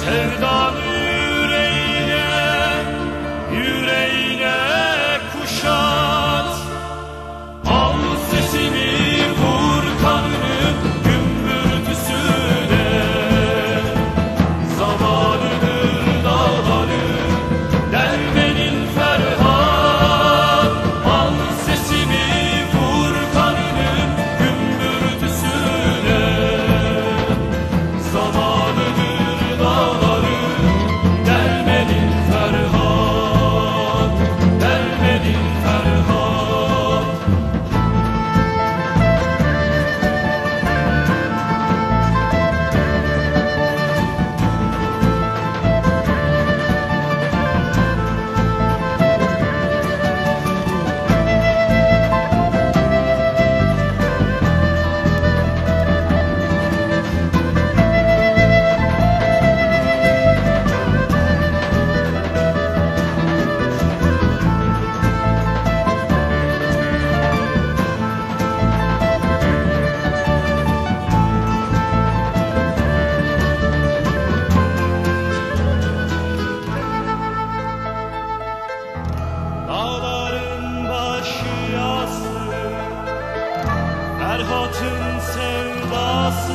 sevdanın Ferhat'ın sevdası